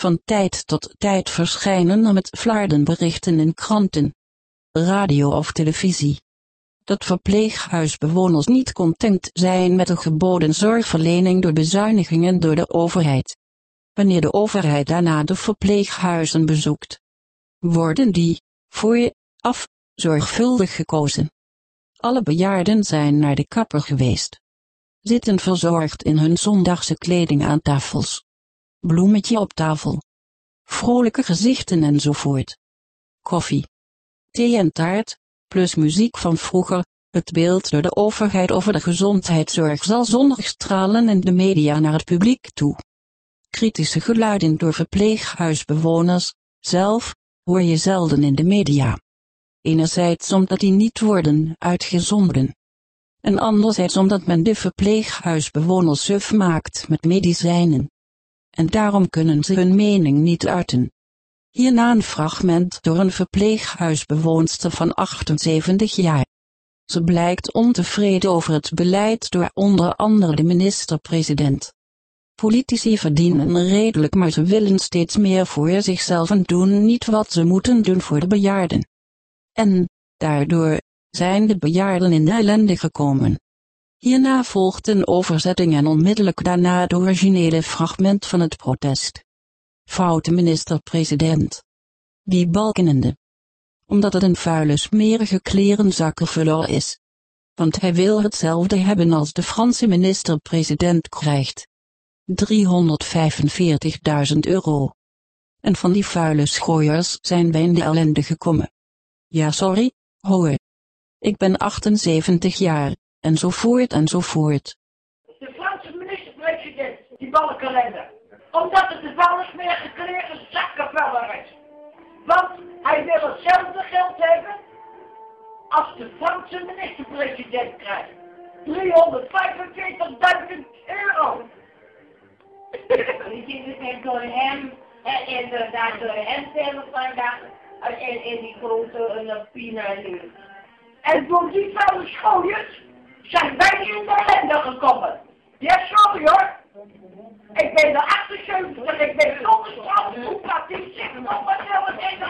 Van tijd tot tijd verschijnen er met flarden berichten in kranten, radio of televisie. Dat verpleeghuisbewoners niet content zijn met de geboden zorgverlening door bezuinigingen door de overheid. Wanneer de overheid daarna de verpleeghuizen bezoekt, worden die, voor je, af, zorgvuldig gekozen. Alle bejaarden zijn naar de kapper geweest. Zitten verzorgd in hun zondagse kleding aan tafels. Bloemetje op tafel. Vrolijke gezichten enzovoort. Koffie. Thee en taart, plus muziek van vroeger, het beeld door de overheid over de gezondheidszorg zal zonnig stralen in de media naar het publiek toe. Kritische geluiden door verpleeghuisbewoners, zelf, hoor je zelden in de media. Enerzijds omdat die niet worden uitgezonden. En anderzijds omdat men de verpleeghuisbewoners suf maakt met medicijnen. En daarom kunnen ze hun mening niet uiten. Hierna een fragment door een verpleeghuisbewoonster van 78 jaar. Ze blijkt ontevreden over het beleid door onder andere de minister-president. Politici verdienen redelijk maar ze willen steeds meer voor zichzelf en doen niet wat ze moeten doen voor de bejaarden. En, daardoor, zijn de bejaarden in de ellende gekomen. Hierna volgt een overzetting en onmiddellijk daarna het originele fragment van het protest. Foute minister-president. Die balkenende. Omdat het een vuile smerige klerenzakkenvuller is. Want hij wil hetzelfde hebben als de Franse minister-president krijgt. 345.000 euro. En van die vuile schooiers zijn wij in de ellende gekomen. Ja sorry, hoor. Ik ben 78 jaar, enzovoort enzovoort. De Franse minister-president, die balkenende. Omdat het de vuile smerige klerenzakkenvuller is. Want hij wil hetzelfde geld hebben als de Franse minister-president krijgt. 345.000 euro. Je ziet het net door hem, en inderdaad door hem zelf vandaag, en in die grote een pina nu. En door die vuile schooiers zijn wij in de ellende gekomen. Ja, sorry hoor. Ik ben er 78, ik ben zonder straf, hoe praat die zich nog wat heel het ene